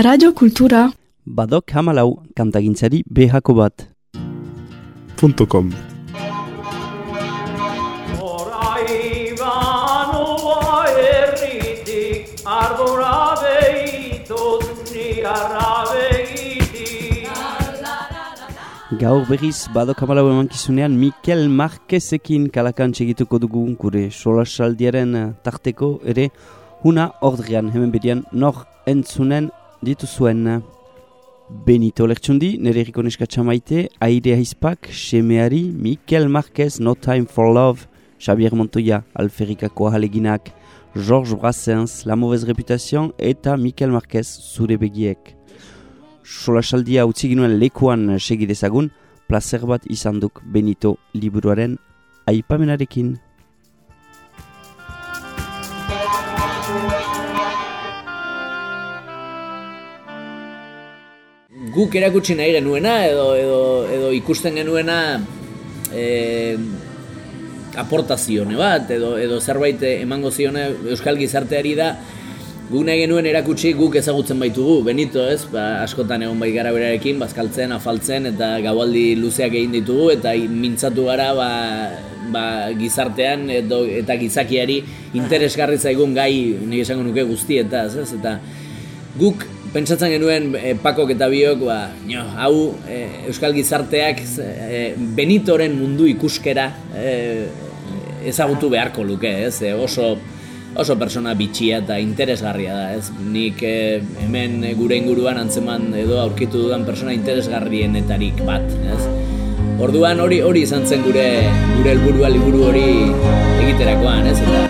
Radio Kultura Badok hamalau kantagintzari behako bat. Punto com. Ni arra Gaur berriz badok hamalau emankizunean Mikel Marquezekin kalakan txegituko dugu gure solasaldiaren tarteko ere huna ordrian hemen bedian nor entzunen dituzuen. Benito Lertxundi, nire eriko neska maite, Aire Aizpak, Semeari, Mikel Marquez, No Time for Love, Xavier Montoya, Alferikako ahaleginak, Georges Brassens, La Mauvaise Reputation, eta Mikel Marquez, Zure Begiek. Sola saldia utzi ginuen lekuan segidezagun, placer bat izan duk Benito liburuaren aipamenarekin. Guk erakutsi nahi genuena edo, edo, edo ikusten genuena e, aportazione bat edo, edo zerbait emango zione Euskal Gizarteari da guk nahi genuen erakutsi guk ezagutzen baitugu, Benito ez, ba, askotan egon bai gara berarekin, bazkaltzen, afaltzen eta gaualdi luzeak egin ditugu eta mintzatu gara ba, ba, gizartean edo, eta gizakiari interesgarri zaigun gai nire esango nuke guztietaz, ez, eta guk pentsatzen genuen e, Pakok eta Biok, ba, nio, hau e, Euskal Gizarteak e, Benitoren mundu ikuskera e, ezagutu beharko luke, ez? Oso oso persona bitxia eta interesgarria da, ez? Nik e, hemen gure inguruan antzeman edo aurkitu dudan persona interesgarrienetarik bat, ez? Orduan hori hori izan zen gure gure helburua liburu hori egiterakoan, ez? Eta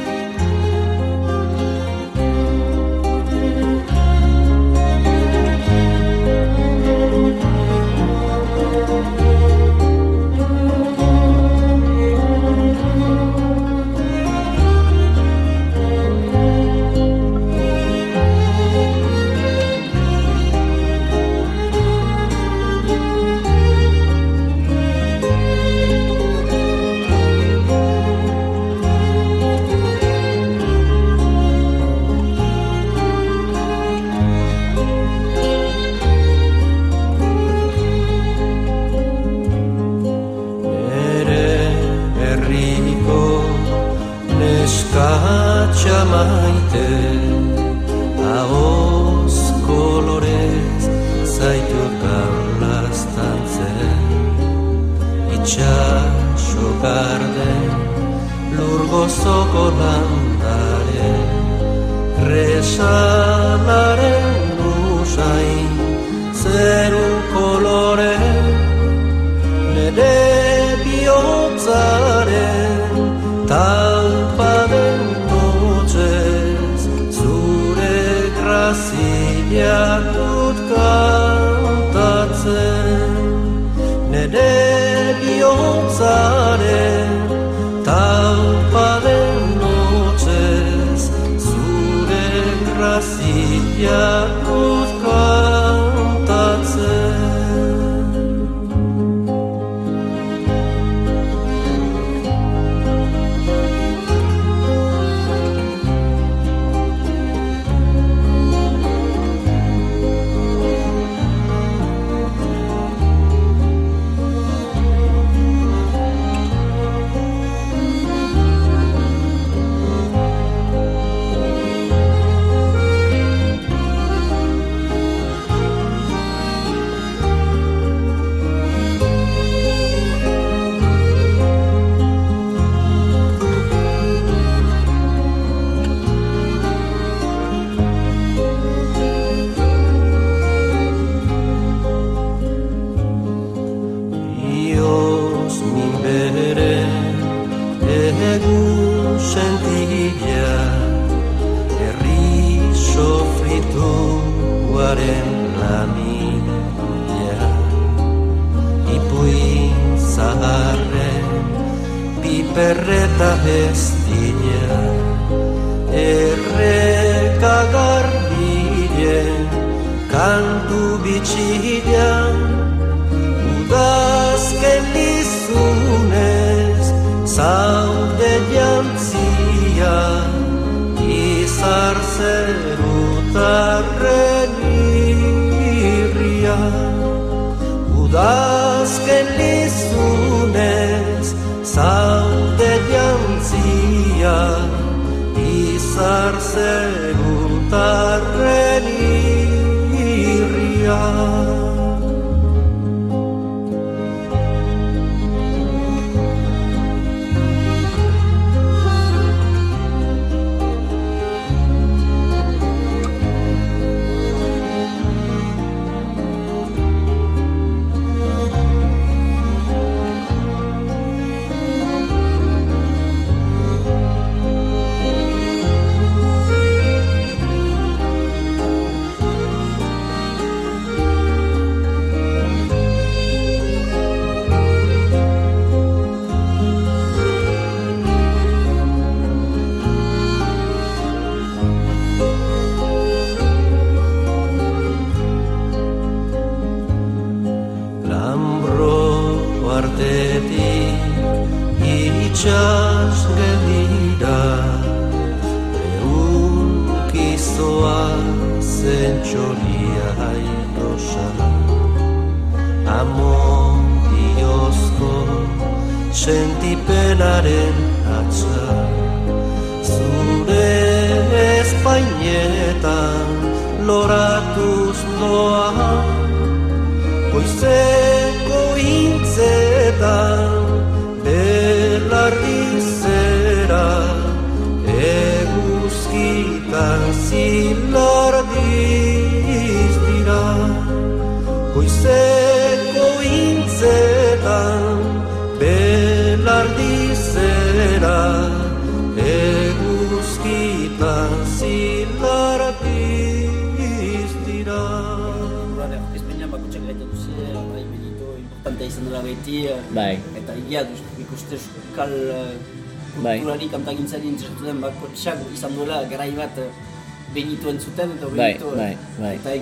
entzuten, eta Bai, bai, bai. eta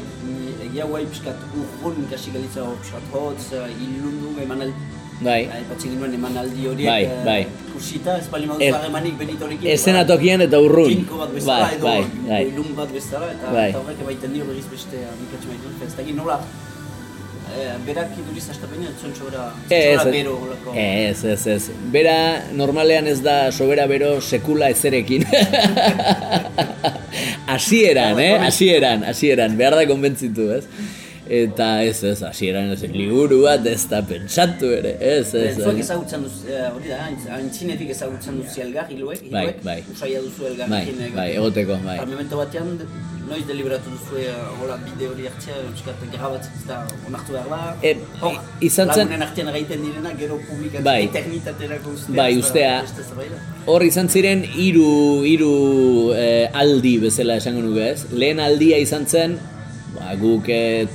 egia guai pixkat urrun kasi galitza pixkat hotz, ilundu, emanaldi, Bai. aipatzen ginuen emanaldi horiek, Bai, bai. ikusita, ez bali Er- moduz harremanik benitorekin, Esena ba, tokian eta urrun. Kinko bat bezala, Bai, edo bai, bai. ilun bat bezala, eta, Bai. eta horrek emaiten dio berriz beste amikatxe maiten dut, ez dakit nola, berak iduriz astapenia, zuen sobera, sobera ez, bero horreko. ez, ez, ez. Bera normalean ez da sobera bero sekula ezerekin. Hasieran, eh? Hasieran, hasieran. Behar da konbentzitu, ez? Eta ez, ez, hasieran ez, liburu bat ez da pentsatu ere, ez, ez. Zuek ez. ezagutzen duz, eh, hori da, aintzinetik ezagutzen duzi elgar, hiluek, Bai, bai. usaia duzu Bai, elgarrekin. eh, bai, egoteko, bai. Eta memento batean, noiz deliberatu duzu hola bide hori hartzea, euskat grabatzen ez da onartu behar da. E, Hor, izan zen- Lagunen artean egiten direna, gero publikatzen Bai. eternitaterako ustea. Bai, ustea. zerbait da. Hor izan ziren hiru hiru eh, aldi bezala esango nuke, ez? Lehen aldia izan zen, ba, guk eh,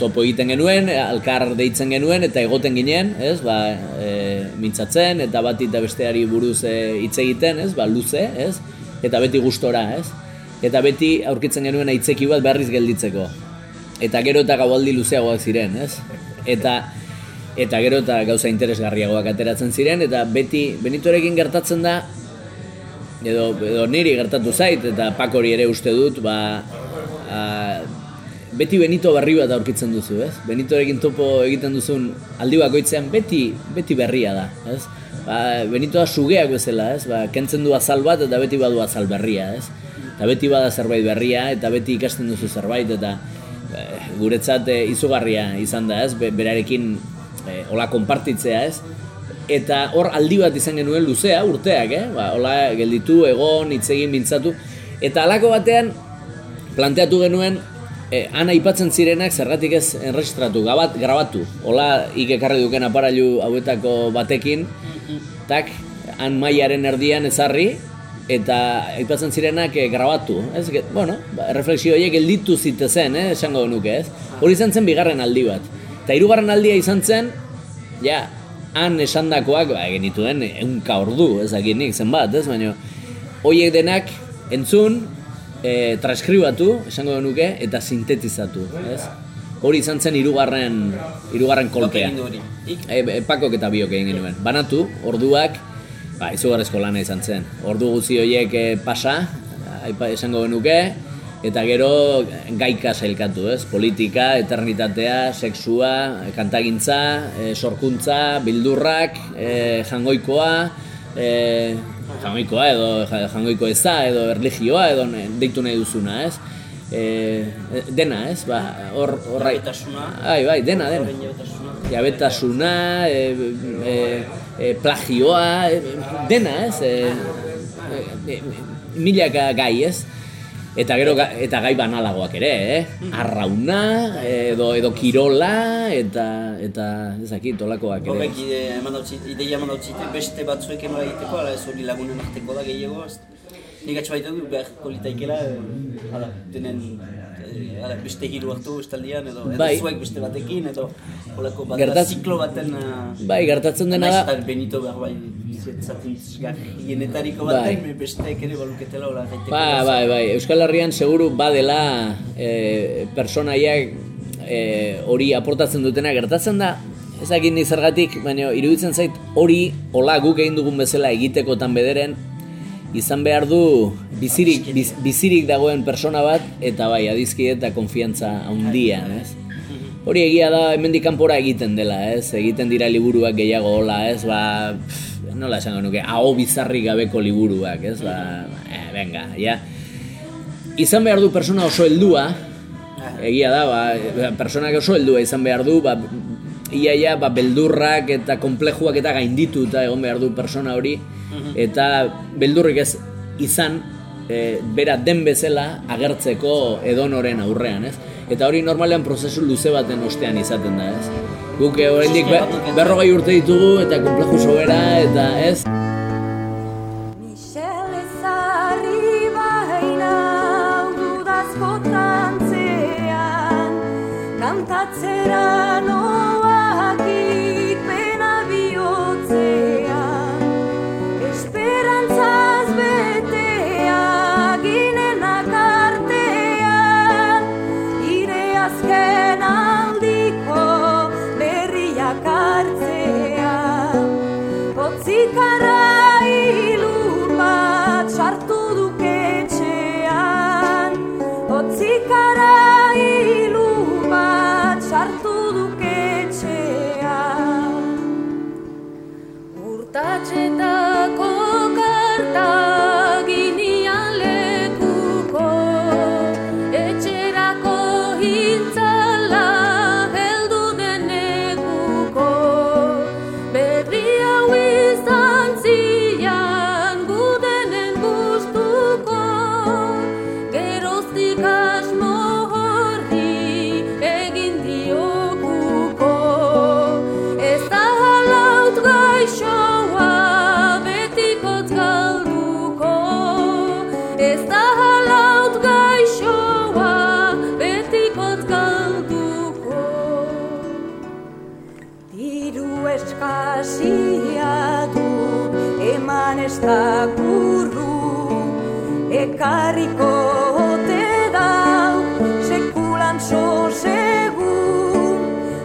topo egiten genuen, alkar deitzen genuen eta egoten ginen, ez? Ba, eh, mintzatzen eta bati eta besteari buruz eh, hitz egiten, ez? Ba, luze, ez? Eta beti gustora, ez? Eta beti aurkitzen genuen aitzeki bat berriz gelditzeko. Eta gero eta gaualdi luzeagoak ziren, ez? Eta eta gero eta gauza interesgarriagoak ateratzen ziren eta beti Benitorekin gertatzen da edo, edo niri gertatu zait eta pakori ere uste dut ba, a, beti Benito berri bat aurkitzen duzu, ez? Benitorekin topo egiten duzun aldi bakoitzean beti beti berria da, ez? Ba, Benito da sugeak bezala, ez? Ba, kentzen du azal bat eta beti badu azal berria, ez? Eta beti bada zerbait berria eta beti ikasten duzu zerbait eta eh, guretzat eh, izugarria izan da, ez? Be, berarekin eh, hola konpartitzea, ez? Eta hor aldi bat izan genuen luzea, urteak, eh? Ba, hola gelditu, egon, hitz egin mintzatu. Eta halako batean planteatu genuen eh, han aipatzen zirenak zergatik ez enregistratu, gabat, grabatu. Hola ik ekarri duken aparailu hauetako batekin, tak, han mailaren erdian ezarri, eta aipatzen zirenak eh, grabatu. Ez, bueno, ba, refleksio horiek gelditu zitezen, eh, esango nuke, ez? Hori izan zen bigarren aldi bat. Eta hirugarren aldia izan zen, ja, han esandakoak, ba, genituen ehunka ordu, ez dakit nik zenbat, ez, baina horiek denak entzun, e, transkribatu, esango nuke, eta sintetizatu, ez? Hori izan zen hirugarren hirugarren kolpea. E, e, pakok eta biok egin genuen. Banatu, orduak, ba, izugarrezko lana izan zen. Ordu guzti horiek e, pasa, aipa esango genuke, eta gero gaika sailkatu, ez? Politika, eternitatea, sexua, kantagintza, e, sorkuntza, bildurrak, e, jangoikoa, e, jangoikoa edo ja- jangoiko eza, edo erligioa, edo deitu nahi duzuna, ez? E, dena, ez? Ba, hor, horra... Jabetasuna. Ai, bai, dena, dena jabetasuna. e, e, e, plagioa, e, dena, ez? E, e, milaka gai, ez? Eta gero eta gai banalagoak ere, eh? Arrauna, edo edo kirola eta eta ez dakit olakoak ere. Horrek ide, eman dautzi, ideia eman dautzite beste batzuek enola egiteko, ala ez hori lagunen arteko da gehiago? Nik atxe baita du, behar kolitaikela, eh, denen, ala, beste hiru hartu estaldian, edo, edo Bai. zuek beste batekin, edo, holako bat Gertat- ziklo baten, eh, Bai, gertatzen dena da, Benito behar bai, hienetariko Bai. me besteek ere baluketela, hola, gaiteko. Ba, bai, bai, Euskal Herrian seguru badela e, personaiak e, hori aportatzen dutena gertatzen da, ez dakit ni zergatik, baina iruditzen zait hori hola guk egin dugun bezala egitekotan bederen izan behar du bizirik, biz, bizirik dagoen persona bat, eta bai, adizki eta konfiantza handian, ez? Hori egia da, hemendik kanpora egiten dela, ez? Egiten dira liburuak gehiago hola, ez? Ba, pff, nola esango nuke, hau bizarri gabeko liburuak, ez? Ba, eh, venga, ja. Izan behar du persona oso heldua, egia da, ba, personak oso heldua izan behar du, ba, iaia ba, beldurrak eta konplejuak eta gaindituta egon behar du persona hori, eta beldurrik ez izan, e, bera den bezala agertzeko edonoren aurrean, ez? Eta hori normalean prozesu luze baten ostean izaten da, ez? Guk oraindik be, berrogei urte ditugu eta konpleju sobera eta ez?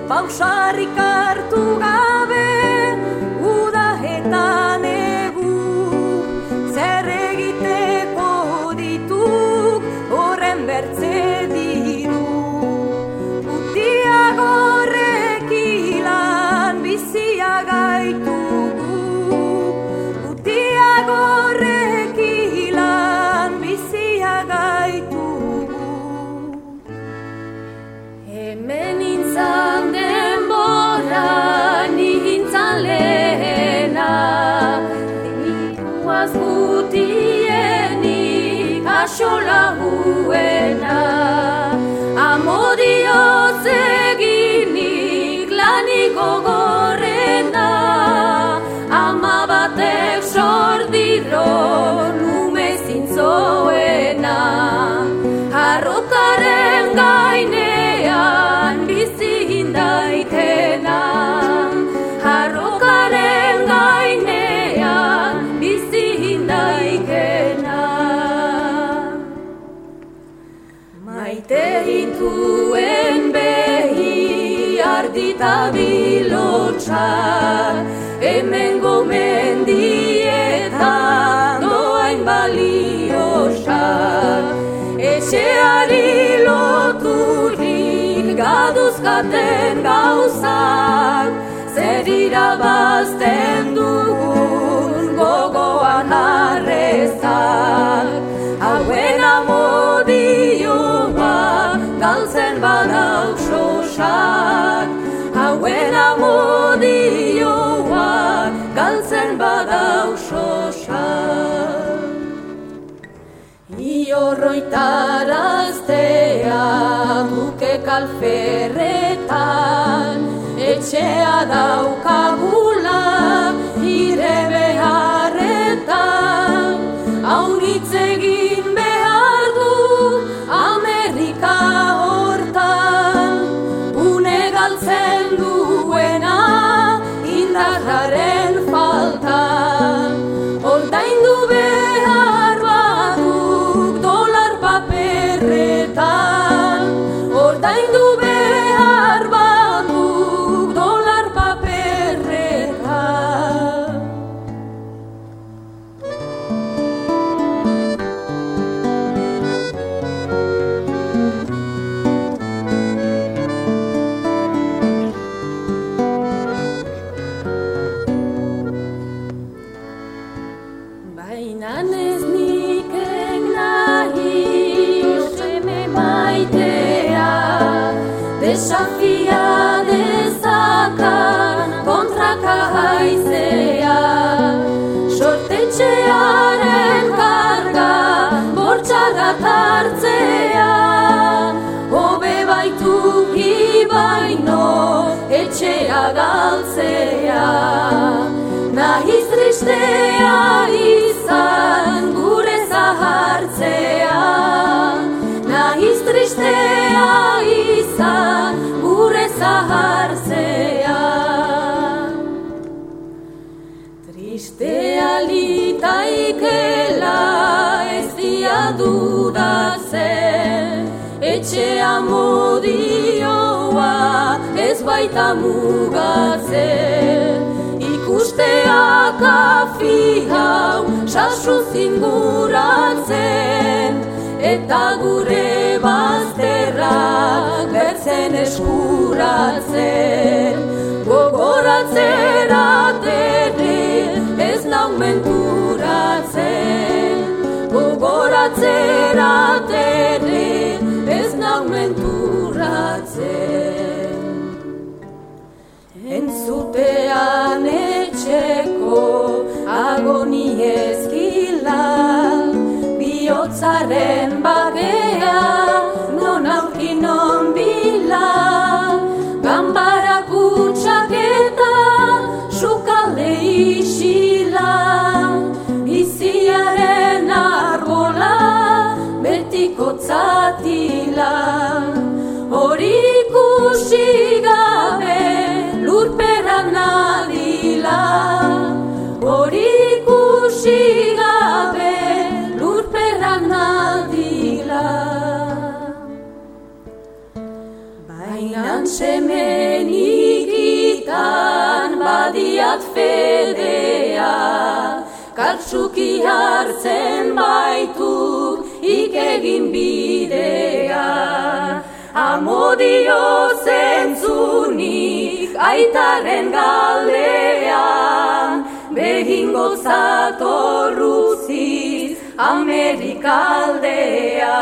Pausarrik hartu gabe gaduzkaten gauzak Zer irabazten dugun gogoan arrezak. Hauen amodioa galtzen badau sosak. Hauen amodioa galtzen badau sosak. Iorroitaraztea duke kalferretan Etxea daukagula galtzea nahiz tristea izan gure zahartzea. Nahiz tristea izan gure zahartzea. Tristea litaikela ez dia dudatzen Etxea modioa ez baita mugatzen. Ikusteak afi hau sasu zinguratzen. Eta gure bazterrak bertzen eskuratzen. Gogoratzera tere ez nau menturatzen Gogoratzera tere ez nau menturatzen Entzutean etxeko agoni ezkila Biotzaren bagea non aurki non bila. Gambara kutsak eta sukalde isila Biziaren arbola betiko tzatila Hori ikusi Bainan semen ikitan badiat fedea Katsuki hartzen baituk ikegin bidea. Amodio zentzunik aitaren galdea Behingo zatorruziz Amerikaldea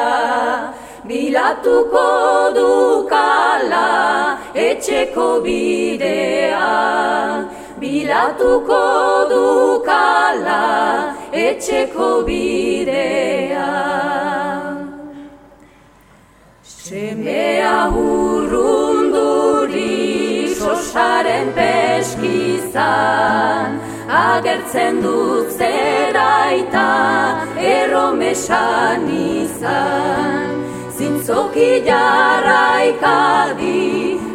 Bilatuko dukala etxeko bidea. Bilatuko dukala etxeko bidea. Semea urrunduri sosaren peskizan Agertzen dut zeraita erromesan izan Zintzoki jarraikadi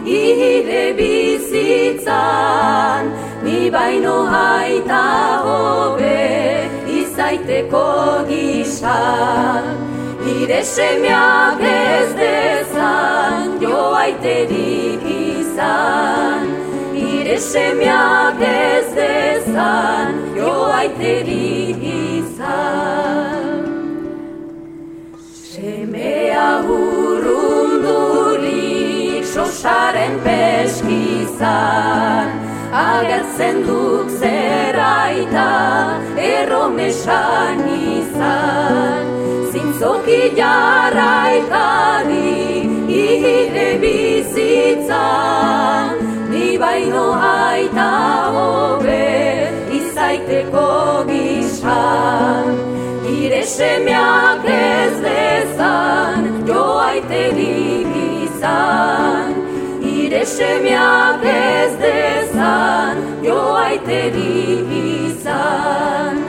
ihire bizitzan. Ni baino aita hobe izaiteko gisan Ire semeak ez dezan joaiterik izan. Ire semeak ez dezan joaiterik izan Semea urrundurik sosaren peskizan Agertzen duk zeraita erromesan izan. Zintzoki jarraikari ihire bizitzan. Ni baino aita hobe izaiteko gisan Ire semeak ez dezan joaiterik izan Ire semeak ez dezan joaiterik izan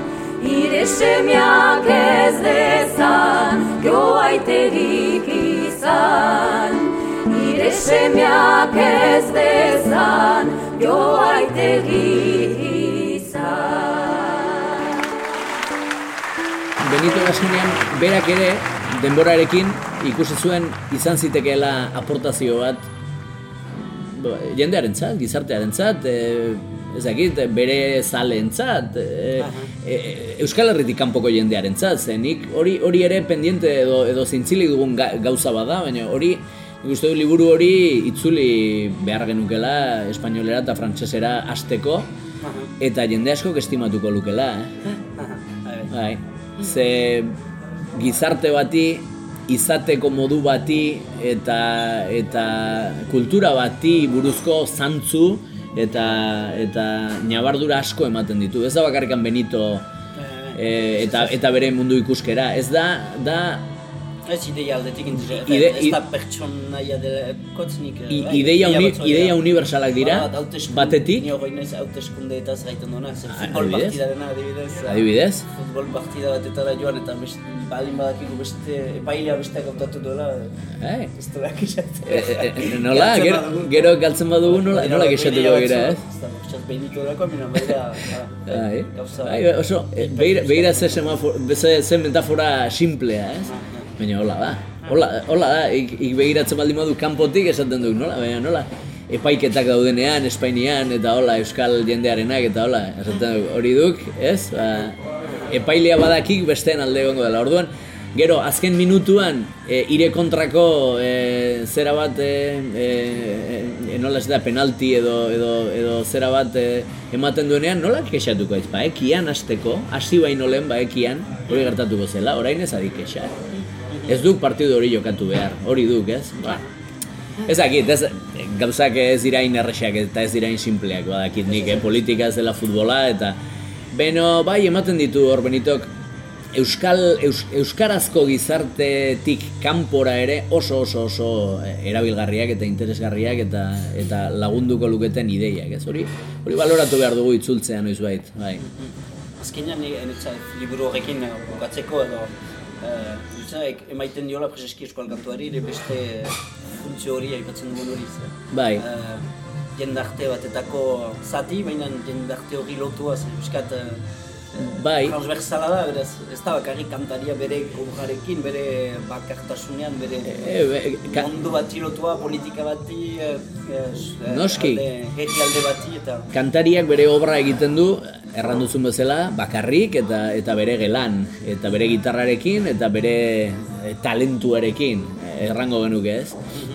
Ire semeak ez dezan joaiterik izan Ire semeak ez dezan joaiterik izan Benito Gasunian berak ere denborarekin ikusi zuen izan zitekeela aportazio bat ba, jendearentzat, gizartearentzat, e, ez dakit, bere zaleentzat, e, e, Euskal Herritik kanpoko jendearentzat, zenik hori hori ere pendiente edo edo zintzilik dugun ga- gauza bada, baina hori nik uste du liburu hori itzuli behar genukela espainolera eta frantsesera hasteko eta jende askok estimatuko lukela, eh? Bai. Ze gizarte bati izateko modu bati eta eta kultura bati buruzko zantzu eta eta ñabardura asko ematen ditu. Ez da bakarrikan Benito e, eta eta bere mundu ikuskera. Ez da da Ez ideia aldetik indire, Ide- ez da pertsonaia dela kotznik. i, ideia, uni, ideia universalak dira, batetik, Ni hori naiz hauteskunde eta zaiten duena, zer Ah, futbol adibidez? partidarena adibidez. eh, adibidez, Futbol partida batetara joan eta beste, baldin badakigu beste, epailea besteak hautatu duela, eh, ez da kexatzen. e, e, e, nola, gero, gero galtzen badugu nola, nola kexatuko gira, ez? Ez da, pixaz behiniko dako, mina, baina, Bai, gauza... bai, e, begira ze, semafo- ze, ze metafora simplea, ez? Baina hola da, hola, hola da, ik, ik begiratzen baldin badu kanpotik esaten duk, nola, baina nola, epaiketak daudenean, Espainian, eta hola, Euskal jendearenak, eta hola, esaten duk, hori duk, ez? Ba, epailea badakik besteen alde egongo dela, orduan, Gero, azken minutuan, e, ire kontrako e, zera bat, e, e, e, nola ez da, penalti edo, edo, edo zera bat e, ematen duenean, nola kexatuko ez? Ba, ekian hasteko, hasi baino lehen, ba, ekian, hori gertatuko zela, orain ez adik kexa. Ez duk partidu hori jokatu behar, hori duk, ez? Ba, Ez dakit, ez, gauzak ez dirain errexak eta ez dirain simpleak, badakit nik, eh? politika ez dela futbola, eta beno, bai, ematen ditu hor benitok, Euskal, eus, Euskarazko gizartetik kanpora ere oso oso oso eh, erabilgarriak eta interesgarriak eta eta lagunduko luketen ideiak, ez hori? Hori baloratu behar dugu itzultzea noiz bait, bai. Azkenean enetza liburu horrekin eh, bukatzeko edo eh, uh, emaiten diola preseski euskal kantuari ere beste funtzio hori aipatzen dugun hori. Bai. Eh, jendarte batetako zati, baina jendarte hori lotua euskat uh, Bai. transversala da, beraz, ez da bakarrik kantaria bere gobrarekin, bere bakartasunean, bere E, be, ka, mundu bati lotua, politika bati, eh, eh, Noski. alde- herri alde bati eta kantariak bere obra egiten du erran duzun bezala bakarrik eta eta bere gelan eta bere gitarrarekin eta bere eh, talentuarekin eh, errango genuke ez?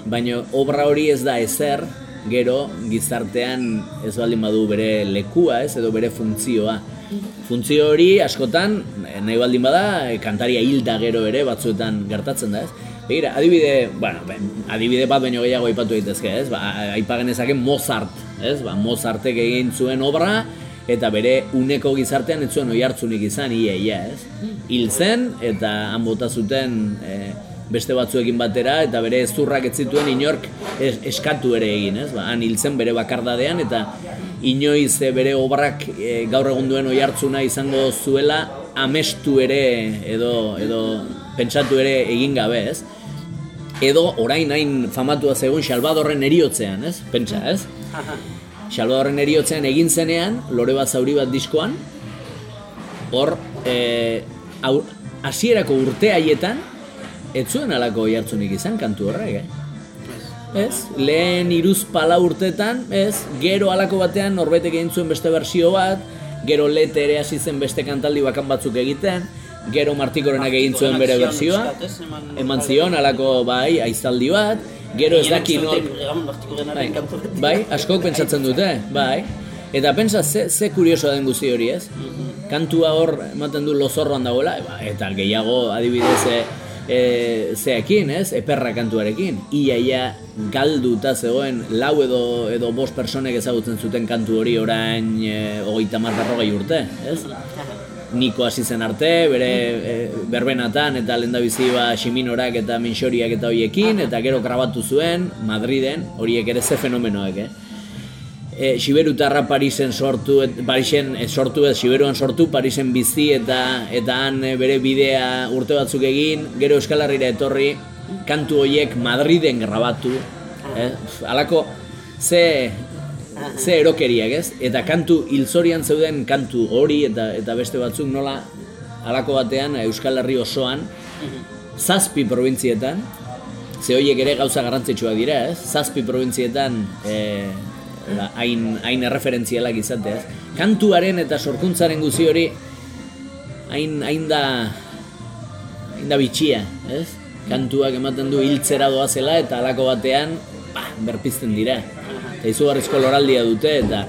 Baina obra hori ez da ezer gero gizartean ez baldin badu bere lekua ez? Edo bere funtzioa. Funtzio hori askotan eh, nahi baldin bada kantaria hilda gero ere batzuetan gertatzen da ez? Begira, adibide, bueno, adibide bat baino gehiago aipatu daitezke, ez? Ba, aipa genezake Mozart, ez? Ba, Mozartek egin zuen obra eta bere uneko gizartean ez zuen oihartzunik izan ia ia, ez? Hil zen eta han bota zuten eh, beste batzuekin batera eta bere zurrak ez zituen inork es, eskatu ere egin, ez? Ba, han hil zen bere bakardadean eta inoiz eh, bere obrak eh, gaur egun duen oihartzuna izango zuela amestu ere edo edo pentsatu ere egin gabe, ez? Edo orain hain famatua zegoen Salvadorren eriotzean, ez? Pentsa, ez? Salvadorren eriotzean egin zenean, lore bat zauri bat diskoan, hor, e, au, hasierako urte haietan, ez zuen alako jartzunik izan kantu horrek, eh? Ez, lehen iruz pala urtetan, ez, gero alako batean norbaitek egin zuen beste bersio bat, gero lete ere hasi zen beste kantaldi bakan batzuk egiten, gero Martikorenak egin zuen bere bersioa, eman zion alako bai, aizaldi bat, gero ez daki nor... Bai, bai, askok pentsatzen dute, bai. Eta pentsa ze, ze kurioso den guzti hori ez? Kantua hor ematen du lozorroan dagoela, eta gehiago adibidez e, zeekin, ez? Eperra kantuarekin. Ia, ia galduta zegoen lau edo, edo bost personek ezagutzen zuten kantu hori orain e, hogeita mar berrogei urte, ez? Niko hasi zen arte, bere e, berbenatan eta lehendabizi ba Ximinorak eta Minxoriak eta hoiekin, eta gero grabatu zuen Madriden, horiek ere ze fenomenoak, eh? E, Siberutarra Parisen sortu, et, Parisen eh, sortu ez, Siberuan sortu, Parisen bizi eta eta han eh, bere bidea urte batzuk egin, gero Euskal Herrira etorri, kantu horiek Madriden grabatu, eh? Alako, ze, ze erokeriak ez, eta kantu hilzorian zeuden kantu hori eta eta beste batzuk nola halako batean Euskal Herri osoan zazpi probintzietan ze horiek ere gauza garrantzitsua dira ez, zazpi probintzietan e, la, hain, hain erreferentzialak izateaz kantuaren eta sorkuntzaren guzi hori hain, hain da hain da bitxia, ez? Kantuak ematen du hiltzera doazela eta halako batean ba, berpizten dira eta izugarrizko loraldia dute eta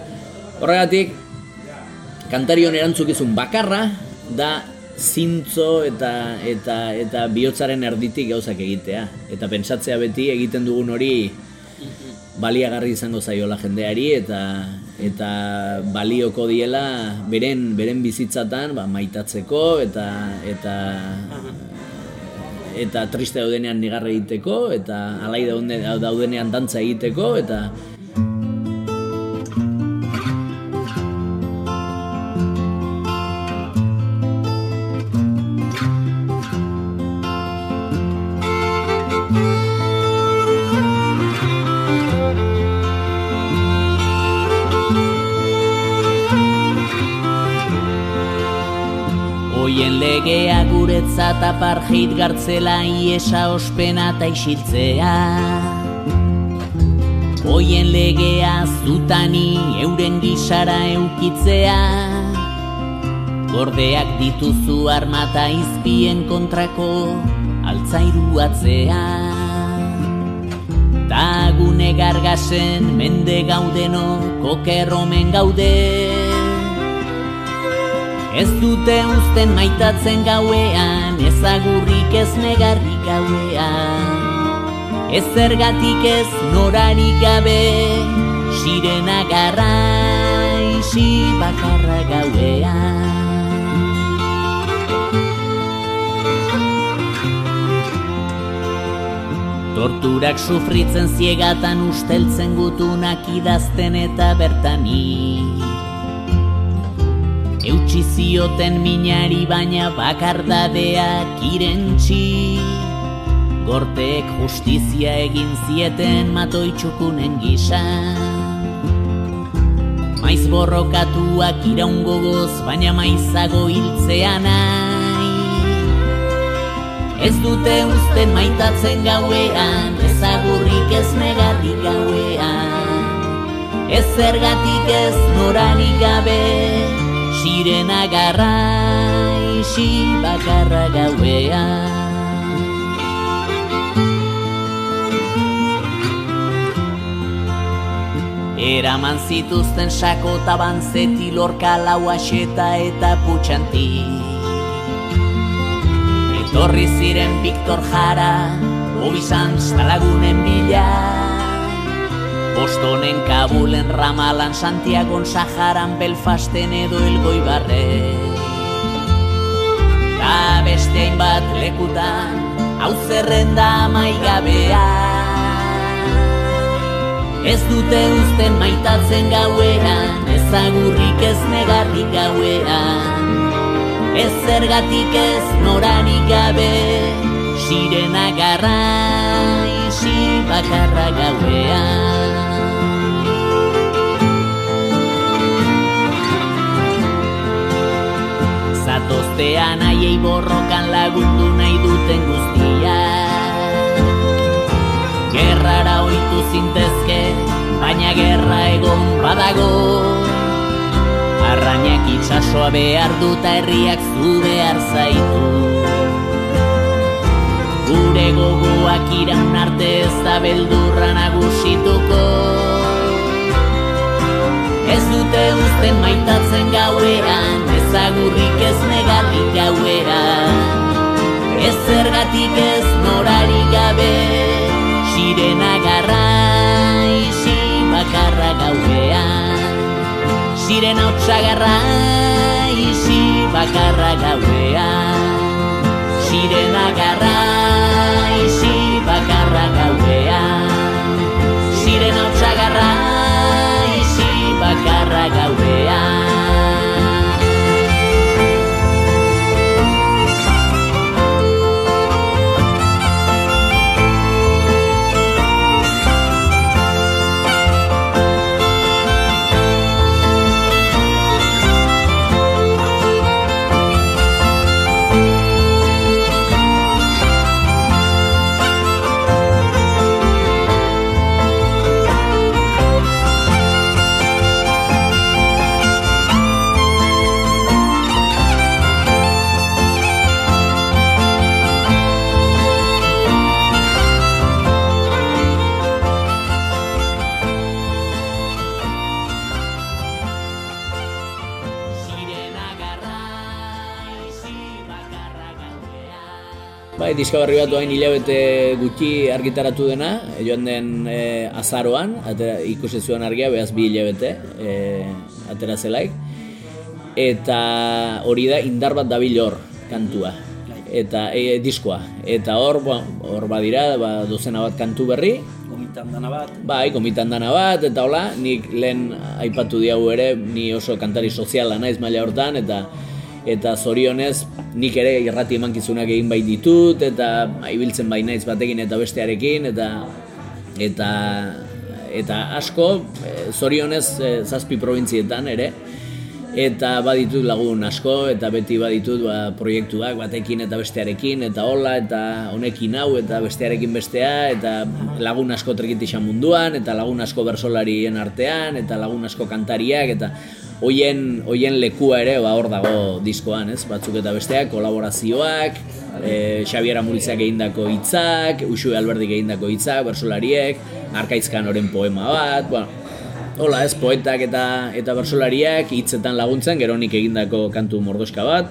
horregatik kantarion erantzukizun bakarra da zintzo eta eta eta bihotzaren erditik gauzak egitea. Eta pentsatzea beti egiten dugun hori baliagarri izango zaiola jendeari eta eta balioko diela beren beren bizitzatan ba, maitatzeko eta eta eta triste daudenean nigarre egiteko eta alai daude- daudenean dantza egiteko eta Hoien legea guretzat apartheid gartzela iesa ospena eta isiltzea. Hoien legea zutani euren gisara eukitzea. Gordeak dituzu armata izpien kontrako altzairuatzea Ta gune gargasen mende gaudeno kokerromen gaude Ez dute uzten maitatzen gauean, ez agurrik ez negarrik gauean. Ez zergatik ez norarik gabe, sirena garra isi bakarra gauean. Torturak sufritzen ziegatan usteltzen gutunak idazten eta bertani. Eutsi zioten minari baina bakardadeak irentxi Gorteek justizia egin zieten matoitxukunen gisa. Maiz borrokatuak iraun gogoz baina maizago hiltzea nahi. Ez dute uzten maitatzen gauean, ez agurrik ez negarrik gauean. Ez zergatik ez norarik gabe, sirena garra isi bakarra gauean. Eraman zituzten sako eta bantzeti lorka lau aseta eta putxanti. Etorri ziren Viktor Jara, Obizantz talagunen bila. Bostonen, Kabulen, Ramalan, Santiagon, Saharan, Belfasten edo Elgoi barre. Ta beste hainbat lekutan, hau zerrenda amaigabea. Ez dute uzten maitatzen gauean, ez agurrik ez negarrik gauean. Ez zergatik ez norarik gabe, sirena garra isi bakarra gauean. Zatoztean aiei borrokan lagundu nahi duten guztia Gerrara oitu zintezke, baina gerra egon badago. Arrainak itsasoa behar duta herriak zu behar zaitu. Gure gogoak iraun arte ez da beldurra nagusituko. Ez dute uzten maitatzen gauean, ez agurrik ez negarrik gauean. Ez zergatik ez norari gabe, sirena garra isi bakarra gauean. Sirena otsagarra isi bakarra gauean. Sirena garra isi bakarra gauean. Sirena otsagarra isi bakarra gauean. Diska berri bat doain hilabete gutxi argitaratu dena, joan den e, azaroan, atera, ikusi zuen argia, behaz bi hilabete, e, atera zelaik. Eta hori da indar bat dabil hor kantua, eta e, diskoa. Eta hor, hor badira, ba, dozena bat kantu berri, Gomitan dana bat. Bai, komitan dana bat, eta hola, nik lehen aipatu diagu ere, ni oso kantari soziala naiz maila hortan, eta eta zorionez nik ere irrati emankizunak egin bai ditut, eta ibiltzen bai naiz batekin eta bestearekin, eta eta eta asko, eh, zorionez eh, zazpi probintzietan ere, eta baditut lagun asko, eta beti baditut ba, proiektuak batekin eta bestearekin, eta hola, eta honekin hau, eta bestearekin bestea, eta lagun asko trikitixan munduan, eta lagun asko bersolarien artean, eta lagun asko kantariak, eta hoien, hoien lekua ere ba, hor dago diskoan, ez? Batzuk eta besteak, kolaborazioak, e, Xabiera Murizak egindako hitzak, Usue Alberdik egindako hitzak, bersolariek, Arkaizkan oren poema bat, bueno, Hola, ez poetak eta eta bersolariak hitzetan laguntzen, gero nik egindako kantu mordoska bat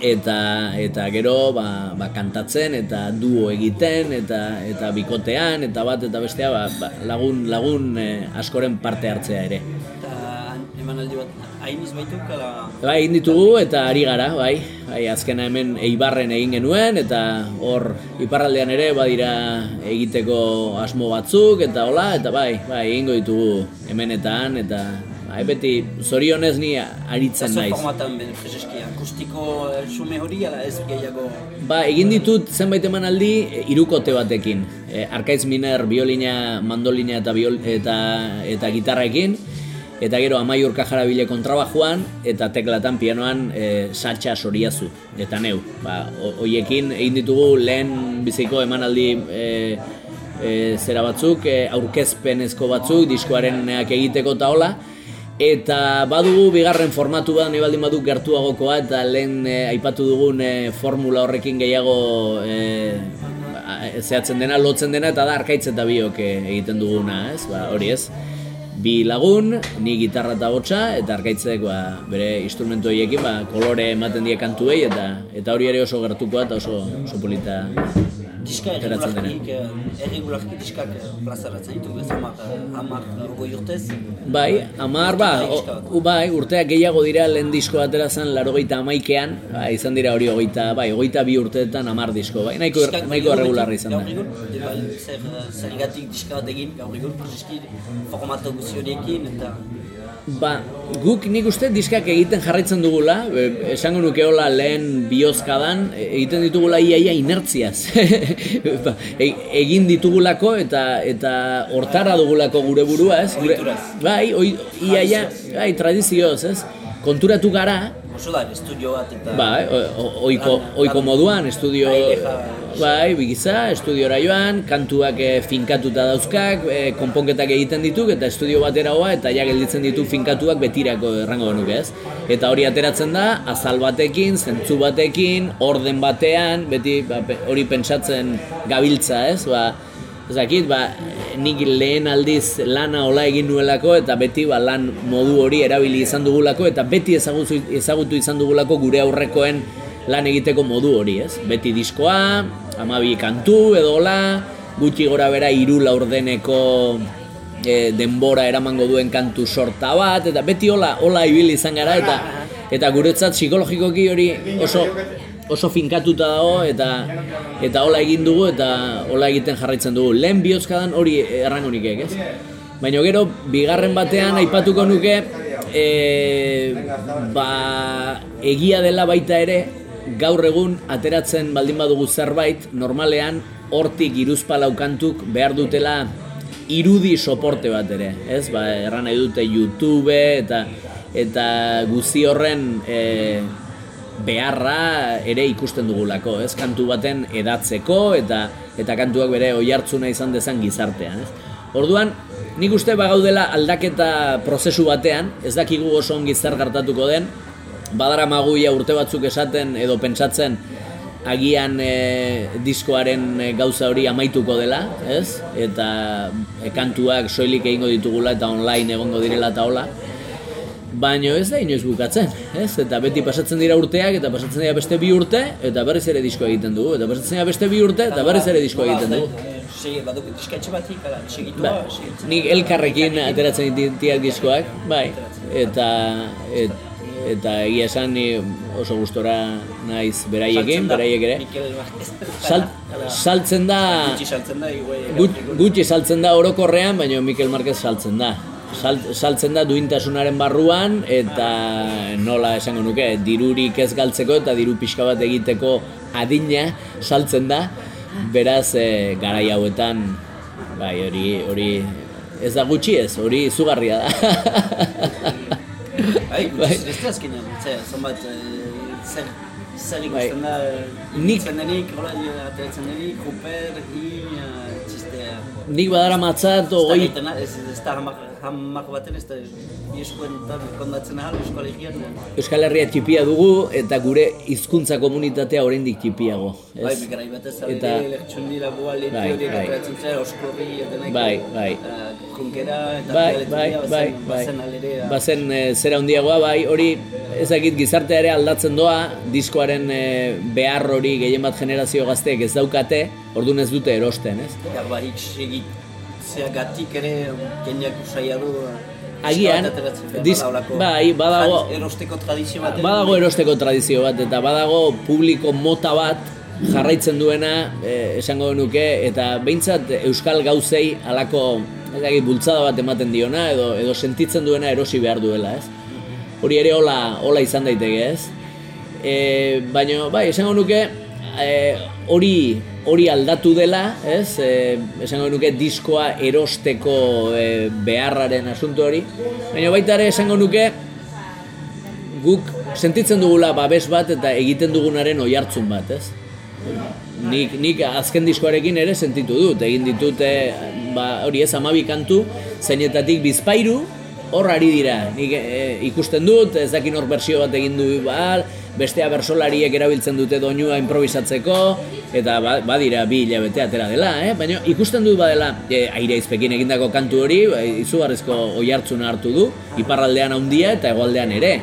eta eta gero ba, ba, kantatzen eta duo egiten eta eta bikotean eta bat eta bestea ba, ba, lagun lagun eh, askoren parte hartzea ere. Eta emanaldi bat, hain izbaituk, ala... Bai, ditugu eta ari gara, bai. Bai, azkena hemen Eibarren egin genuen eta hor iparraldean ere badira egiteko asmo batzuk eta hola eta bai, bai, egingo ditugu hemenetan eta bai, beti zorionez ni aritzen naiz. formatan ben, prezeski, akustiko eh, sume hori, ala ez gehiago... Ba, egin ditut zenbait emanaldi e, hirukote batekin. E, Arkaiz Miner biolina, mandolina eta, biol, eta, eta gitarraekin. Eta gero Amaiur Kajarabile kontrabajoan eta teklatan pianoan e, Satxa Soriazu eta neu. Ba, hoiekin egin ditugu lehen biziko emanaldi e, e, zera batzuk, e, aurkezpenezko batzuk, diskoarenak egiteko eta hola. Eta badugu bigarren formatu bat, nahi baldin baduk gertuagokoa eta lehen e, aipatu dugun e, formula horrekin gehiago e, a- zehatzen dena, lotzen dena eta da arkaitz eta biok e, egiten duguna, ez? Ba, hori ez. Bi lagun, ni gitarra eta botxa, eta arkaitzek ba, bere instrumentu horiekin ba, kolore ematen die kantuei, eta eta hori ere oso gertukoa eta oso, oso polita Diska dena. erregularki, eh, erregularki diskak eh, plazaratzen ditu, ez eh, hamar goi urtez. Bai, amar, ba, o, bai, urteak gehiago dira lehen disko atera zen larogeita amaikean, ba, izan dira hori hogeita, bai, hogeita bi urteetan amar disko, bai, nahiko, Diskak nahiko ditu, izan gaur da. egun, de, bai, zer, eh, zergatik diska bat egin, gaur egun, prezeski, formato guzti horiekin, eta... Ba, guk nik uste diskak egiten jarraitzen dugula, e, esango nukeola lehen biozkadan, e, egiten ditugula iaia inertziaz. ba, e, egin ditugulako eta eta hortara dugulako gure burua, ez? Gure, bai, oi, iaia, bai, tradizioz, ez? Konturatu gara, Oso da, estudio bat eta... o- o- oiko, oiko moduan, estudio. Bai, bigiza, estudiora joan, kantuak eh, finkatuta dauzkak, eh, konponketak egiten dituk, eta estudio batera hoa, eta ja gelditzen ditu finkatuak betirako errango genuke, ez? Eta hori ateratzen da, azal batekin, zentzu batekin, orden batean, beti ba, hori pentsatzen gabiltza, ez? Ba, ez dakit, ba, nik lehen aldiz lana hola egin nuelako eta beti ba, lan modu hori erabili izan dugulako eta beti ezagutu, ezagutu izan dugulako gure aurrekoen lan egiteko modu hori, ez? Beti diskoa, amabi kantu edo hola, gutxi gora bera hiru laurdeneko e, denbora eramango duen kantu sorta bat, eta beti hola, hola ibili izan gara, eta eta guretzat psikologikoki hori oso oso finkatuta dago eta eta hola egin dugu eta hola egiten jarraitzen dugu. Lehen bihozkadan hori errango nikek, ez? Baina gero, bigarren batean aipatuko nuke e, ba, egia dela baita ere gaur egun ateratzen baldin badugu zerbait normalean hortik iruzpalau kantuk behar dutela irudi soporte bat ere, ez? Ba, erran nahi dute YouTube eta eta guzi horren e, beharra ere ikusten dugulako, ez? Kantu baten edatzeko eta eta kantuak bere oihartzuna izan dezan gizartean, ez? Orduan, nik uste bagaudela aldaketa prozesu batean, ez dakigu oso ongi zer gertatuko den, badara maguia urte batzuk esaten edo pentsatzen agian e, diskoaren e, gauza hori amaituko dela, ez? Eta e, kantuak soilik egingo ditugula eta online egongo direla eta hola. baino ez da inoiz bukatzen, ez? Eta beti pasatzen dira urteak eta pasatzen dira beste bi urte eta berriz ere disko egiten dugu eta pasatzen dira beste bi urte eta berriz ere disko egiten dugu. Segi, baduk diskatxe batik, ala, segitua, Ba, nik elkarrekin ateratzen ditiak diskoak, bai, eta et, eta egia esan ni oso gustora naiz beraiekin, beraiek ere. Sal, saltzen da, Gutxi saltzen da, gut, gutxi saltzen da orokorrean, baina Mikel Marquez saltzen da. Sal, saltzen da duintasunaren barruan eta nola esango nuke, dirurik ez galtzeko eta diru pixka bat egiteko adina saltzen da. Beraz, e, garai hauetan, bai, hori, hori ez da gutxi ez, hori izugarria da. Bai, Bai. ez da azkenean, zonbat, zer, zer ikusten da, Nik- ikusten denik, hola, ateratzen denik, Cooper, Hin. Nik badara matzat, Ez da egiten, ez, ez da hamak, hamak baten, ez da ieskuen kondatzen ahal, Euskal Herrian. eh. Euskal Herria txipia dugu eta gure hizkuntza komunitatea oraindik txipiago. Bai, Ez? garai batez, Eta- eta, lertxundi, labua, lepi Bai, horiek bai. ateratzen zen, oskorri, eta nahiko. Bai, bai. eh, Kunkera, eta Bai, dialektoia bai, bazen- bai, bai. bazen alere, eh, Bazen eh, zera handiagoa, bai, hori ezakit gizartea ere aldatzen doa, diskoaren eh, behar hori gehien bat generazio gazteek ez daukate, orduan ez dute erosten, ez? Garbarik segit, zeagatik ere jendeak usaia du. Agian, badaolako bai, badago- erosteko tradizio bat. Badago erosteko tradizio bat eta badago publiko mota bat jarraitzen duena, eh, esango nuke, eta behintzat euskal gauzei halako ez dakit, bultzada bat ematen diona edo edo sentitzen duena erosi behar duela, ez? Hori ere hola, hola izan daiteke, ez? E, baina, bai, esango nuke, e, hori hori aldatu dela, ez? E, esango nuke diskoa erosteko e, beharraren asunto hori. Baina baita ere esango nuke, guk sentitzen dugula babes bat eta egiten dugunaren oihartzun bat, ez? Nik, nik azken diskoarekin ere sentitu dut, egin ditute, ba, hori ez, amabi kantu, zeinetatik bizpairu, hor ari dira, nik e, ikusten dut, ez dakin hor bersio bat egin du, ba, bestea bersolariek erabiltzen dute doinua improvisatzeko, eta ba, badira bi hilabete atera dela, eh? baina ikusten dut badela e, aire izpekin egindako kantu hori, ba, izugarrizko oihartzuna hartu du, iparraldean handia eta hegoaldean ere.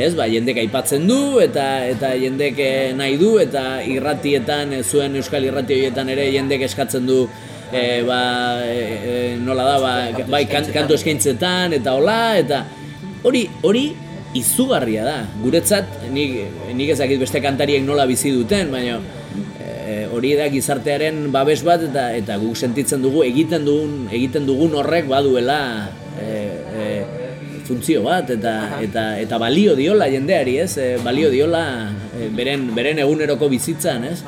Ez, ba, jendek aipatzen du eta eta jendek eh, nahi du eta irratietan eh, zuen euskal irrati horietan ere jendek eskatzen du eh, ba, eh, nola da, ba, bai, kan, kantu eskaintzetan eta hola eta hori hori izugarria da. Guretzat nik nik ezakit beste kantariek nola bizi duten, baina eh, hori da gizartearen babes bat eta eta guk sentitzen dugu egiten dugun egiten dugun horrek baduela eh, eh, funtzio bat eta eta eta balio diola jendeari, ez? E, balio diola e, beren beren eguneroko bizitzan, ez?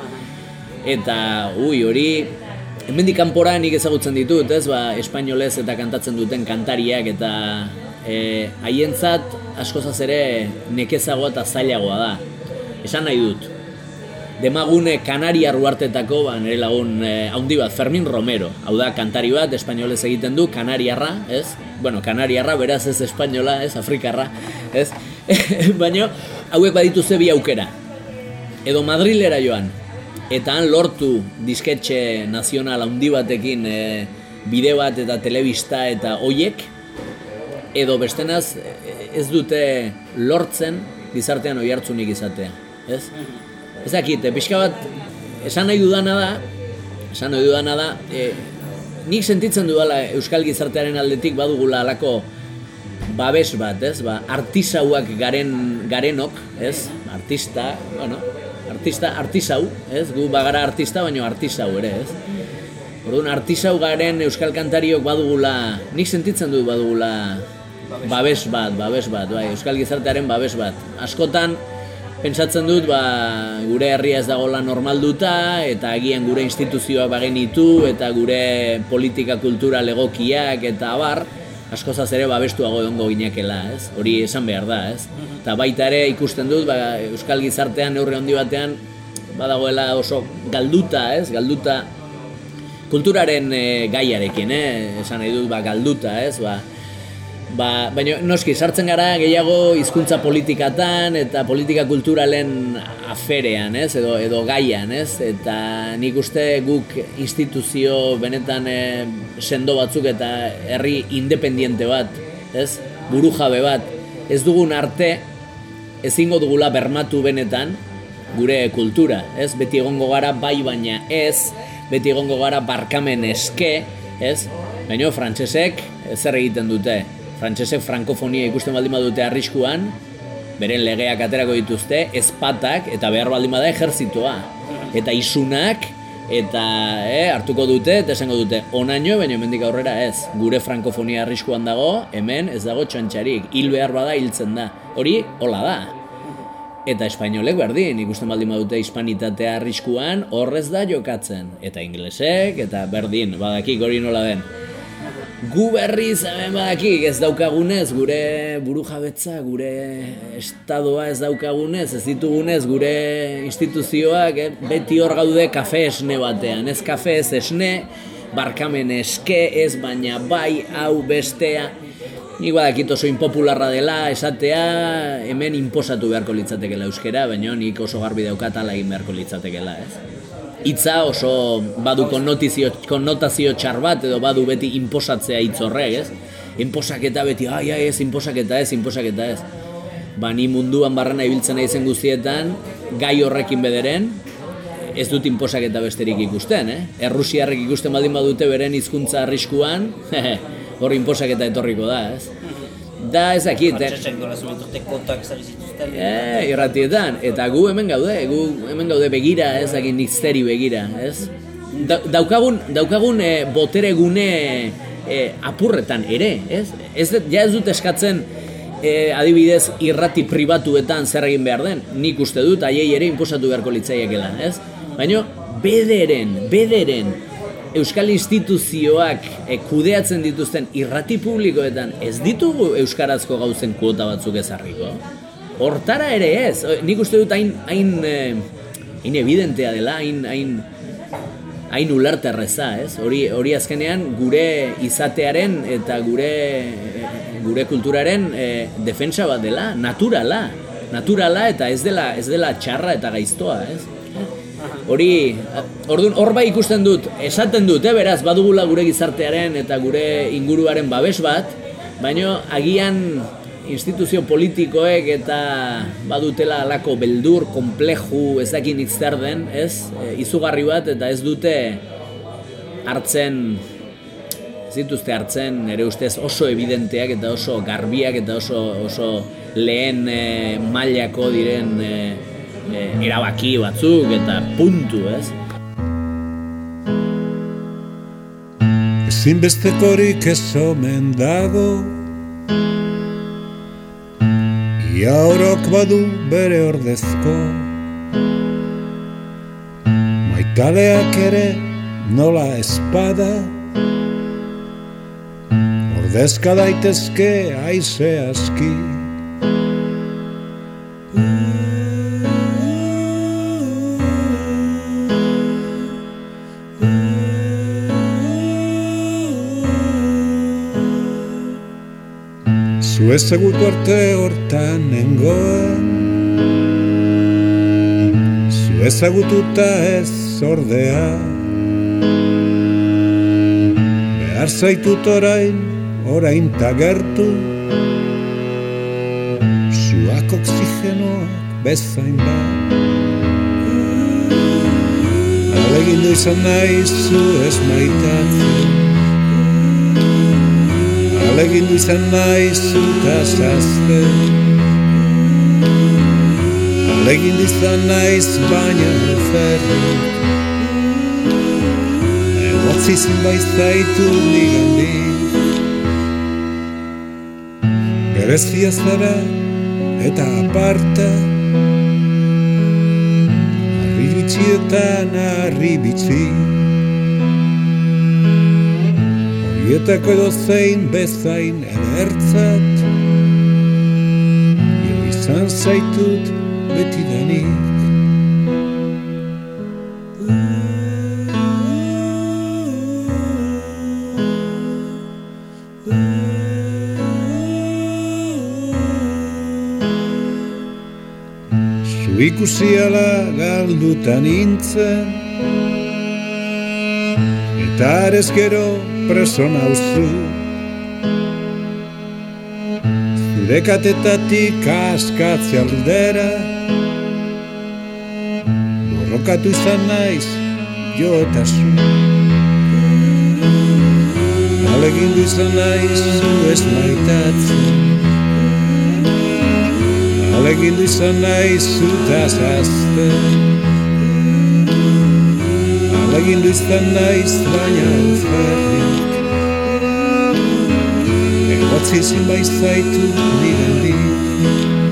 Eta ui, hori hemendik kanpora nik ezagutzen ditut, ez? Ba, espainolez eta kantatzen duten kantariak eta e, haientzat askozaz ere nekezagoa eta zailagoa da. Esan nahi dut. Demagune Kanariar uartetako, ba, nire lagun eh, haundi bat, Fermin Romero. Hau da, kantari bat, espainolez egiten du, Kanariarra, ez? Bueno, Kanariarra, beraz ez espainola, ez? Afrikarra, ez? Baina, hauek badituzte bi aukera. Edo Madrilera joan, eta han lortu disketxe nazional haundi batekin e, bide bat eta telebista eta hoiek, edo bestenaz eh, ez dute lortzen gizartean oi hartzunik izatea, ez? Ez dakit, eh, pixka bat, esan nahi dudana da, esan nahi dudana da, e, nik sentitzen dudala Euskal gizartearen aldetik badugula alako babes bat, ez? Ba, artisauak garen, garenok, ez? Artista, bueno, artista, artisau, ez? Gu bagara artista, baina artisau ere, ez? Orduan, artisau garen Euskal kantariok badugula, nik sentitzen dut badugula babes bat, babes bat, bai, Euskal gizartearen babes bat. Askotan, pentsatzen dut, ba, gure herria ez dagoela normalduta, eta agian gure instituzioak bagenitu, eta gure politika kultura legokiak, eta abar, askozaz ere babestuago egongo ginekela, ez? Hori esan behar da, ez? Eta baita ere ikusten dut, ba, Euskal gizartean neurri handi batean, badagoela oso galduta, ez? Galduta kulturaren e, gaiarekin, eh? esan nahi dut, ba, galduta, ez, ba, ba, baina noski, sartzen gara gehiago hizkuntza politikatan eta politika kulturalen aferean, ez, edo, edo gaian, ez, eta nik uste guk instituzio benetan e, sendo batzuk eta herri independiente bat, ez, burujabe bat, ez dugun arte ezingo dugula bermatu benetan gure kultura, ez? Beti egongo gara bai baina ez, beti egongo gara barkamen eske, ez? Baina frantsesek zer egiten dute? Frantsesek frankofonia ikusten baldin badute arriskuan, beren legeak aterako dituzte, ezpatak eta behar baldin bada ejertzitoa. Eta isunak, eta eh, hartuko dute, eta esango dute, onaino, baina hemendik aurrera ez. Gure frankofonia arriskuan dago, hemen ez dago txantxarik, hil behar bada hiltzen da. Hori, hola da. Eta espainolek berdin, ikusten baldin badute hispanitatea arriskuan, horrez da jokatzen. Eta inglesek, eta berdin, badakik hori nola den. Gu berriz hemen badakik ez daukagunez, gure buru jabetza, gure estadoa ez daukagunez, ez ditugunez, gure instituzioak eh, beti hor gaude kafe esne batean. Ez kafe ez esne, barkamen eske ez, baina bai hau bestea. Nik badakit oso impopularra dela, esatea, hemen inposatu beharko litzatekela euskera, baina nik oso garbi daukat ala egin beharko litzatekela, ez? Hitza oso badu konnotizio, konnotazio txar bat edo badu beti inposatzea hitz horrek, ez? Inposaketa beti, ai, ai, ez, inposaketa ez, inposaketa ez. Ba, ni munduan barrena ibiltzen naizen guztietan, gai horrekin bederen, ez dut inposaketa besterik ikusten, eh? Errusiarrek ikusten baldin badute beren hizkuntza arriskuan, hor inposaketa etorriko da, ez? Da ez dakit, eh? Eh, irratietan, eta gu hemen gaude, gu hemen gaude begira, ez dakit nik zeri begira, ez? Da, daukagun, daukagun e, botere gune e, apurretan ere, ez? Ez, ja ez dut eskatzen e, adibidez irrati pribatuetan zer egin behar den, nik uste dut, aiei ere inposatu beharko litzaiekela, ez? Baina, bederen, bederen, euskal instituzioak e, kudeatzen dituzten irrati publikoetan ez ditugu euskarazko gauzen kuota batzuk ezarriko. Hortara ere ez, nik uste dut hain, hain, eh, hain evidentea dela, hain, hain, hain ularterreza, ez? Hori, hori azkenean gure izatearen eta gure, gure kulturaren e, defensa bat dela, naturala. Naturala eta ez dela, ez dela txarra eta gaiztoa, ez? Hori, ordun hor bai ikusten dut, esaten dut, eh, beraz, badugula gure gizartearen eta gure inguruaren babes bat, baino agian instituzio politikoek eta badutela alako beldur, kompleju, ez dakin zer den, ez, e, izugarri bat, eta ez dute hartzen, zituzte hartzen, ere ustez oso evidenteak eta oso garbiak eta oso, oso lehen e, mailako diren e, e, erabaki batzuk eta puntu, ez? Ezinbestekorik ez omen dago. Ia orok badu bere ordezko. Maitaleak ere nola espada Ordezka daitezke aize aski ezagutu arte hortan nengoen Zu ezagututa ez ordea. Behar zaitut orain, orain tagertu. Zuak oksigenoak bezain bat Alegin du izan nahi zu ez maitatzen Alegin izan nahi zuta zazte Alegin izan nahi baina zerru Egotzi zinbait zaitu nigandi. Berezia zara eta aparta. Arribitzietan arribitzi Ietako edo zein bezain edertzat Jo izan zaitut beti denik. Zu ikusi ala galduta nintzen. Eta arez gero preso nauzu Zu Zure katetatik askatze aldera Borrokatu izan naiz jo eta zu Alegindu izan naiz zu ez maitatzen Alegindu izan naiz zu tazazten Alegindu izan naiz baina alferrik Egotzi zinbait zaitu nirendik Alegindu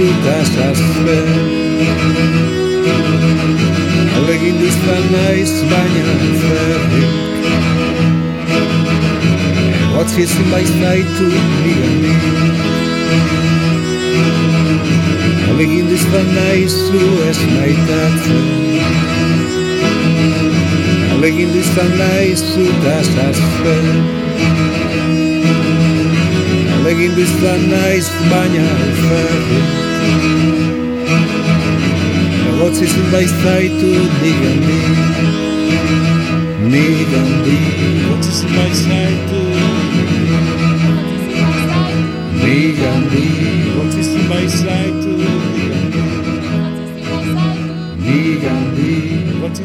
naiz zu tazazten Alegindu izan naiz baina zerrik Egotzi ezin baiz naitu nigandik Alegindu izan naiz zu ez maitatzen. Alegindu izan naiz zu tazazten Alegindu izan naiz baina alferrik Egotzi ezin baiz naitu nigandik Nigandik Egotzi ezin baiz naitu Nigandik Egotzi ezin baiz naitu Nigandik Egotzi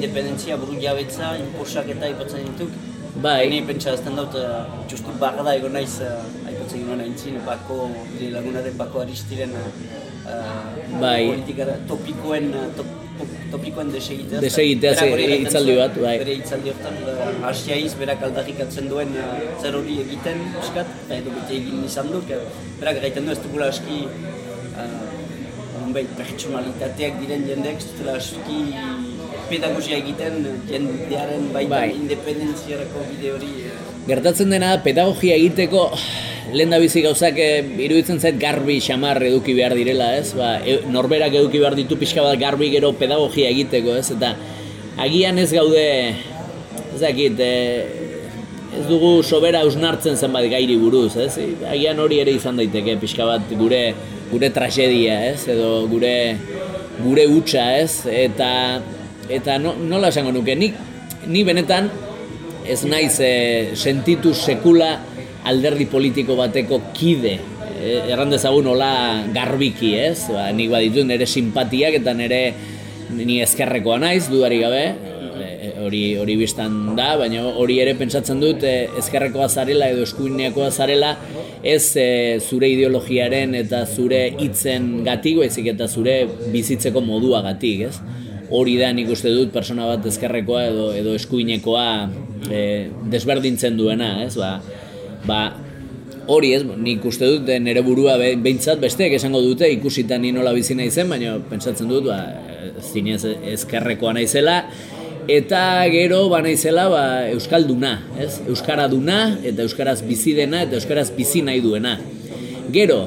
Independentzia buru jabetza, inposak eta aipatzen dituk. Bai. Ni pentsa ezten dut, uh, justu bagada egon naiz, uh, aipatzen ginoen aintzin, bako, nire lagunaren bako aristiren uh, Bai. politikara, topikoen, uh, top, top- topikoen desegitea. Desegitea, ze- zuen, bat, bai. Bere hitzaldi hortan, uh, hasiaiz, berak aldarrikatzen duen uh, zer hori egiten, eskat, eta edo bete egin izan du, ke- berak gaiten du ez dugula aski uh, pertsonalitateak diren jendeak ez dutela aski pedagogia egiten jendearen baita Bai. independentziarako bide hori eh, Gertatzen dena, pedagogia egiteko, lehen bizi gauzak eh, iruditzen zait garbi xamar eduki behar direla, ez? Ba, e, norberak eduki behar ditu pixka bat garbi gero pedagogia egiteko, ez? Eta agian ez gaude, ez dakit, e, ez dugu sobera ausnartzen zenbat gairi buruz, ez? Agian hori ere izan daiteke pixka bat gure gure tragedia, ez? Edo gure gure hutsa, ez? Eta eta no, nola esango nuke, nik ni benetan ez naiz e, sentitu sekula alderdi politiko bateko kide. E, erran dezagun hola garbiki, ez? Ba, nik baditu nire simpatiak eta nire ni ezkerrekoa naiz, dudari gabe, e, hori hori bistan da, baina hori ere pentsatzen dut e, ezkerrekoa zarela edo eskuinekoa zarela ez e, zure ideologiaren eta zure hitzen gatik, baizik eta zure bizitzeko moduagatik, ez? Hori da nik uste dut persona bat ezkerrekoa edo edo eskuinekoa e, desberdintzen duena, ez? Ba, ba hori ez, nik uste dut eh, nire burua be- behintzat besteek esango dute ikusita ni nola bizi naizen, baina pentsatzen dut ba, zinez ezkerrekoa naizela eta gero ba naizela ba, euskalduna, ez? Euskaraduna eta euskaraz bizi dena eta euskaraz bizi nahi duena. Gero,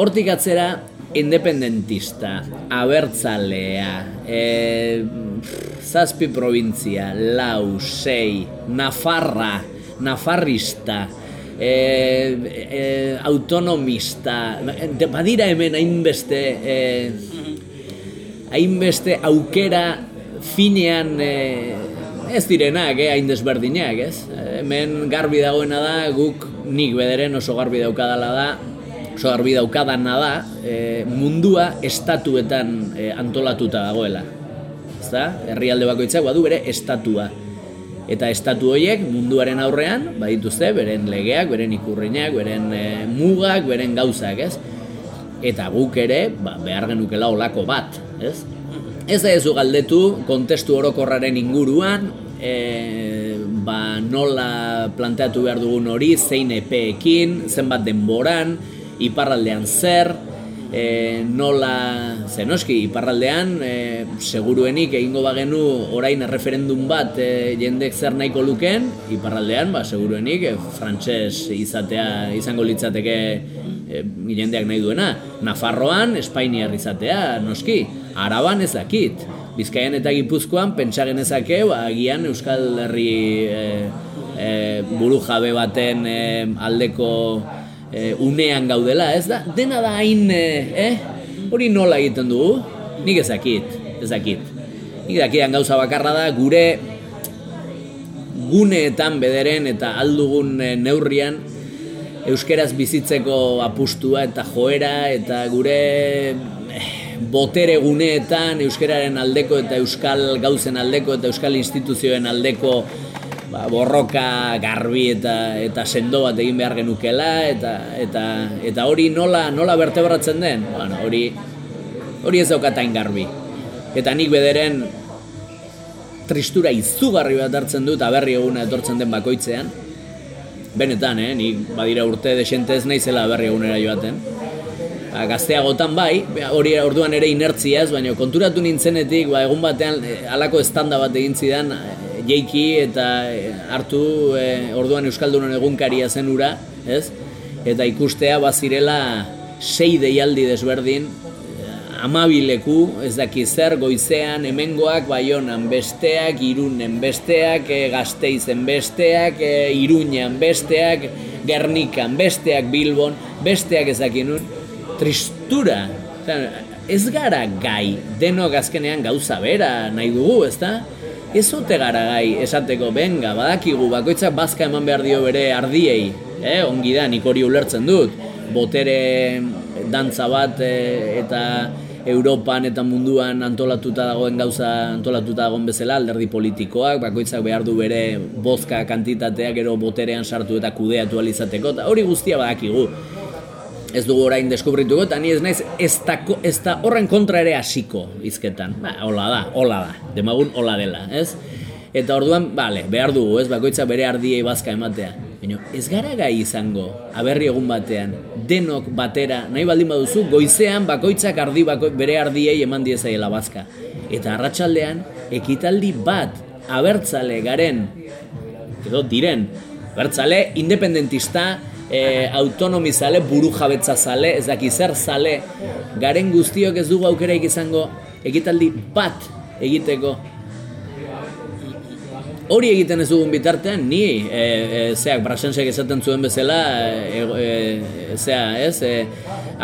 hortik atzera independentista, abertzalea, e, zazpi provintzia, lau, sei, Nafarra, Nafarrista, e, e, autonomista, de- badira hemen hainbeste, e, hainbeste aukera finean e, ez direnak, eh, hain desberdinak, ez? Hemen garbi dagoena da, guk nik bederen oso garbi daukadala da, oso garbi daukadana da, e, mundua estatuetan e, antolatuta dagoela. Ezta? Herrialde bakoitzak badu bere estatua. Eta estatu horiek munduaren aurrean badituzte beren legeak, beren ikurriñak, beren e, mugak, beren gauzak, ez? Eta guk ere ba, behar genukela olako bat, ez? Ez da ezu galdetu kontestu orokorraren inguruan, e, ba, nola planteatu behar dugun hori, zein epeekin, zenbat denboran, iparraldean zer, e, nola, zenoski, iparraldean, e, seguruenik egingo bagenu orain referendum bat e, jendek zer nahiko luken, iparraldean, ba, seguruenik, e, frantses izatea izango litzateke e, jendeak nahi duena. Nafarroan, Espainiar izatea, noski, araban ez dakit. Bizkaian eta Gipuzkoan, pentsa genezake, ba, agian Euskal Herri e, e, buru jabe baten e, aldeko e, unean gaudela, ez da? Dena da hain, eh? Hori nola egiten dugu? Nik ezakit, ezakit. Nik dakidan gauza bakarra da, gure guneetan bederen eta aldugun neurrian euskeraz bizitzeko apustua eta joera eta gure botere guneetan euskeraren aldeko eta euskal gauzen aldeko eta euskal instituzioen aldeko ba, borroka garbi eta eta sendo bat egin behar genukela eta eta eta hori nola nola bertebratzen den? Bueno, hori hori ez daukatain garbi. Eta nik bederen tristura izugarri bat hartzen dut aberri eguna etortzen den bakoitzean. Benetan, eh, nik badira urte desente ez naizela berri egunera joaten. Ba, gazteagotan bai, hori orduan ere inertzia ez, baina konturatu nintzenetik, ba, egun batean eh, halako estanda bat egin zidan, jeiki eta eh, hartu e, orduan Euskaldunon egunkaria zen ura, ez? Eta ikustea bazirela sei deialdi desberdin, eh, amabileku, ez daki zer, goizean, hemengoak, baionan besteak, irunen besteak, e, gazteizen besteak, e, iruñan besteak, gernikan besteak, bilbon, besteak ez nun, tristura, ez gara gai, denok azkenean gauza bera nahi dugu, ezta? Ez ote gara gai esateko, benga, badakigu, bakoitzak bazka eman behar dio bere ardiei, eh? ongi da, nik hori ulertzen dut, botere dantza bat eh, eta Europan eta munduan antolatuta dagoen gauza antolatuta dagoen bezala alderdi politikoak, bakoitzak behar du bere bozka kantitatea gero boterean sartu eta kudeatu alizateko, eta hori guztia badakigu ez dugu orain deskubrituko, eta ni ez naiz ez da, ez da horren kontra ere hasiko izketan. Ba, hola da, hola da, demagun hola dela, ez? Eta orduan, bale, behar dugu, ez, bakoitza bere ardiei bazka ematea. Baina, ez gara gai izango, aberri egun batean, denok batera, nahi baldin baduzu, goizean bakoitzak ardi bako, bere ardiei eman diezaiela bazka. Eta arratsaldean ekitaldi bat, abertzale garen, edo diren, abertzale independentista, e, autonomi zale, buru jabetza zale, ez daki zer zale, garen guztiok ez dugu aukera izango ekitaldi bat egiteko. Hori egiten ez dugun bitartean, ni, e, e, zeak, brasensek esaten zuen bezala, e, e, zea, ez, e,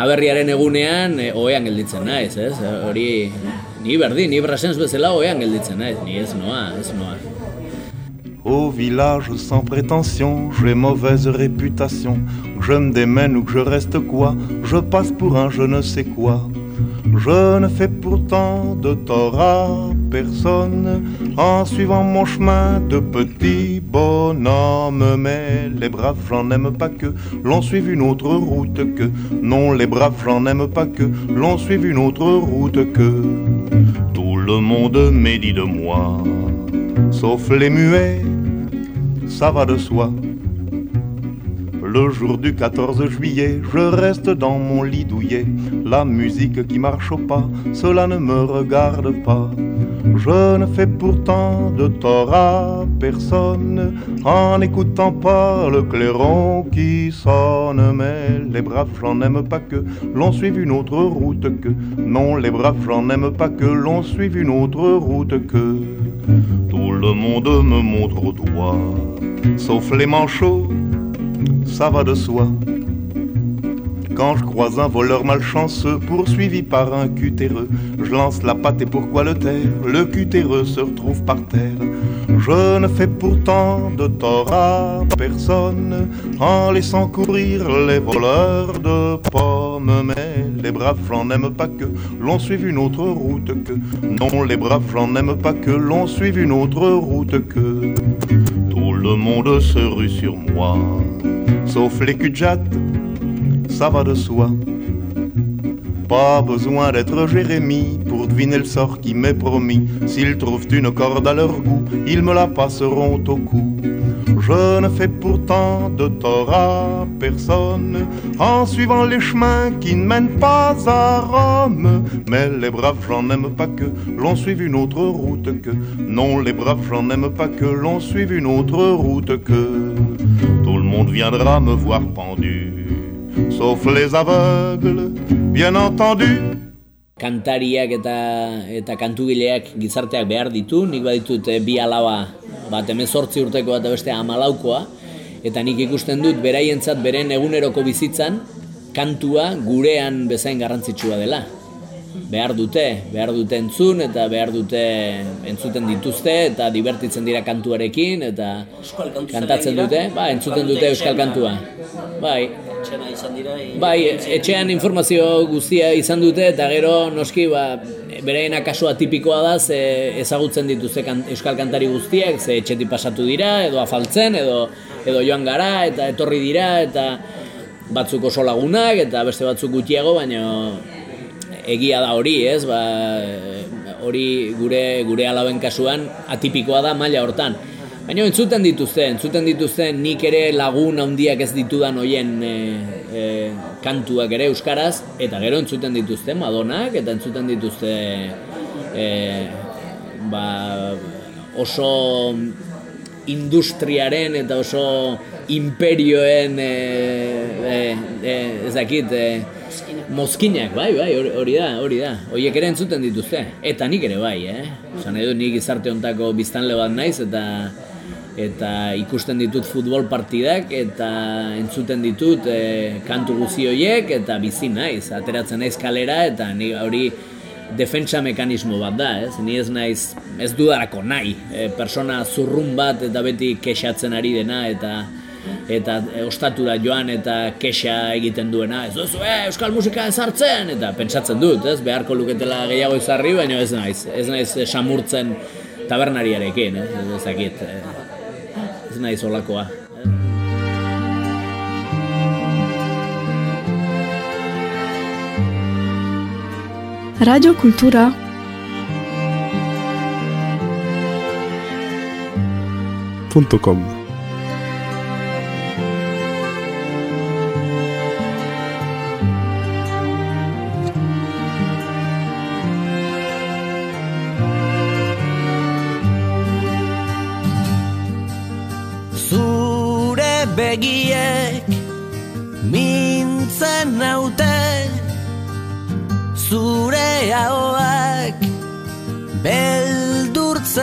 aberriaren egunean, e, oean gelditzen naiz, ez, hori, ni berdi, ni brasens bezala oean gelditzen naiz, ni ez noa, ez noa. Au village sans prétention, j'ai mauvaise réputation. je me démène ou que je reste quoi, je passe pour un je ne sais quoi. Je ne fais pourtant de tort à personne en suivant mon chemin de petit bonhomme. Mais les braves, j'en aime pas que l'on suive une autre route que. Non, les braves, j'en aime pas que l'on suive une autre route que. Tout le monde médit de moi, sauf les muets ça va de soi. Le jour du 14 juillet, je reste dans mon lit douillet. La musique qui marche au pas, cela ne me regarde pas. Je ne fais pourtant de tort à personne en n'écoutant pas le clairon qui sonne. Mais les braves, j'en aime pas que l'on suive une autre route que. Non, les braves, j'en aime pas que l'on suive une autre route que. Le monde me montre au doigt sauf les manchots, ça va de soi. Quand je croise un voleur malchanceux poursuivi par un cutéreux, je lance la patte et pourquoi le taire? Le cutéreux se retrouve par terre. Je ne fais pourtant de tort à personne en laissant courir les voleurs de pommes. Mais les braves, j'en aime pas que l'on suive une autre route que. Non, les braves, j'en aime pas que l'on suive une autre route que le monde se rue sur moi. Sauf les cul ça va de soi. Pas besoin d'être Jérémie pour deviner le sort qui m'est promis. S'ils trouvent une corde à leur goût, ils me la passeront au cou. Je ne fais pourtant de tort à personne en suivant les chemins qui ne mènent pas à Rome. Mais les braves gens n'aiment pas que l'on suive une autre route que. Non, les braves gens n'aiment pas que l'on suive une autre route que. Tout le monde viendra me voir pendu, sauf les aveugles, bien entendu. kantariak eta eta kantugileak gizarteak behar ditu, nik baditut e, bi alaba bat emezortzi urteko eta beste amalaukoa, eta nik ikusten dut beraientzat beren eguneroko bizitzan kantua gurean bezain garrantzitsua dela. Behar dute, behar dute entzun eta behar dute entzuten dituzte eta divertitzen dira kantuarekin eta kantatzen dute, ba, entzuten dute euskal kantua. Bai, Bai, etxean informazio guztia izan dute eta gero noski ba, bereena kasua tipikoa da ze ezagutzen dituzte kan, euskal kantari guztiak ze etxetik pasatu dira edo afaltzen edo edo joan gara eta etorri dira eta batzuk oso lagunak eta beste batzuk gutxiago baina egia da hori, ez? Ba, hori gure gure alaben kasuan atipikoa da maila hortan. Baina entzuten dituzte, entzuten dituzte nik ere lagun handiak ez ditudan hoien e, e, kantuak ere euskaraz eta gero entzuten dituzte Madonak eta entzuten dituzte e, ba, oso industriaren eta oso imperioen e, e, e, ez dakit e, mozkinak, bai, bai, hori da, hori da. Horiek ere entzuten dituzte. Eta nik ere bai, eh? Zan edo nik izarte hontako biztanle bat naiz eta eta ikusten ditut futbol partidak eta entzuten ditut e, kantu guzi horiek eta bizi naiz, ateratzen naiz kalera eta ni hori defentsa mekanismo bat da, ez? Ni ez naiz, ez dudarako nahi, e, persona zurrun bat eta beti kexatzen ari dena eta eta e, ostatura joan eta kexa egiten duena, ez duzu, eh, euskal musika ezartzen, eta pentsatzen dut, ez, beharko luketela gehiago izarri, baina ez naiz, ez naiz e, samurtzen tabernariarekin, ez, ez dakit, ez naiz olakoa. Radio Kultura punto com.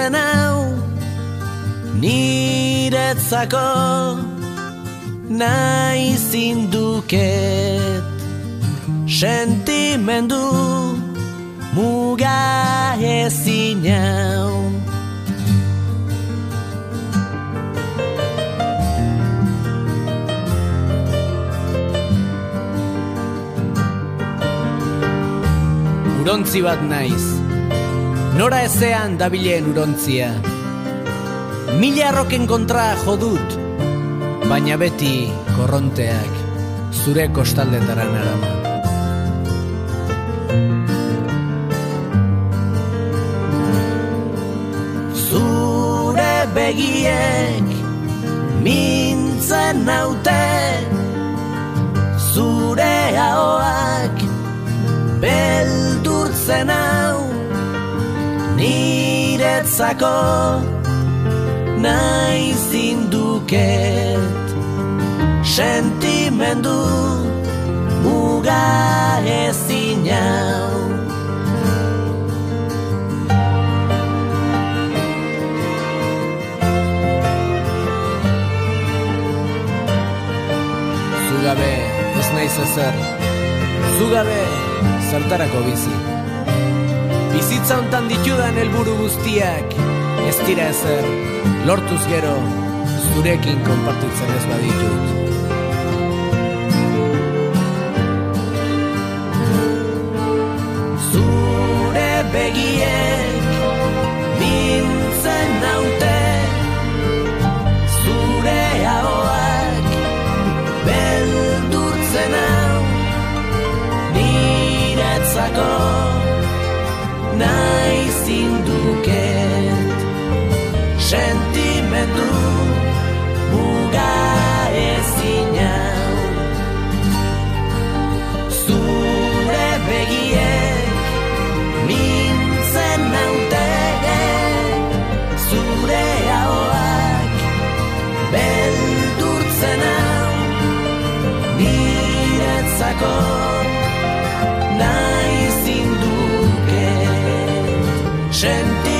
Beldurtzen hau Niretzako nahi zinduket Sentimendu muga ezin hau. Urontzi bat naiz Nora ezean dabilen urontzia. Mila arroken kontra jodut Baina beti korronteak Zure kostaldetara narama Zure begiek Mintzen naute niretzako nahi zinduket sentimendu muga ezin Zugabe ez naiz ezer. Zugabe zertarako bizi Bizitza hontan ditudan helburu guztiak Ez dira ezer Lortuz gero Zurekin konpartitzen ez baditut. Zure begiek Mintzen naute Zure ahoak Beldurtzen hau niretzako nahi zinduket sentimendu muga ezina Zure begiek mintzen naute Zure ahoak beldurtzen hau Niretzako nahi gente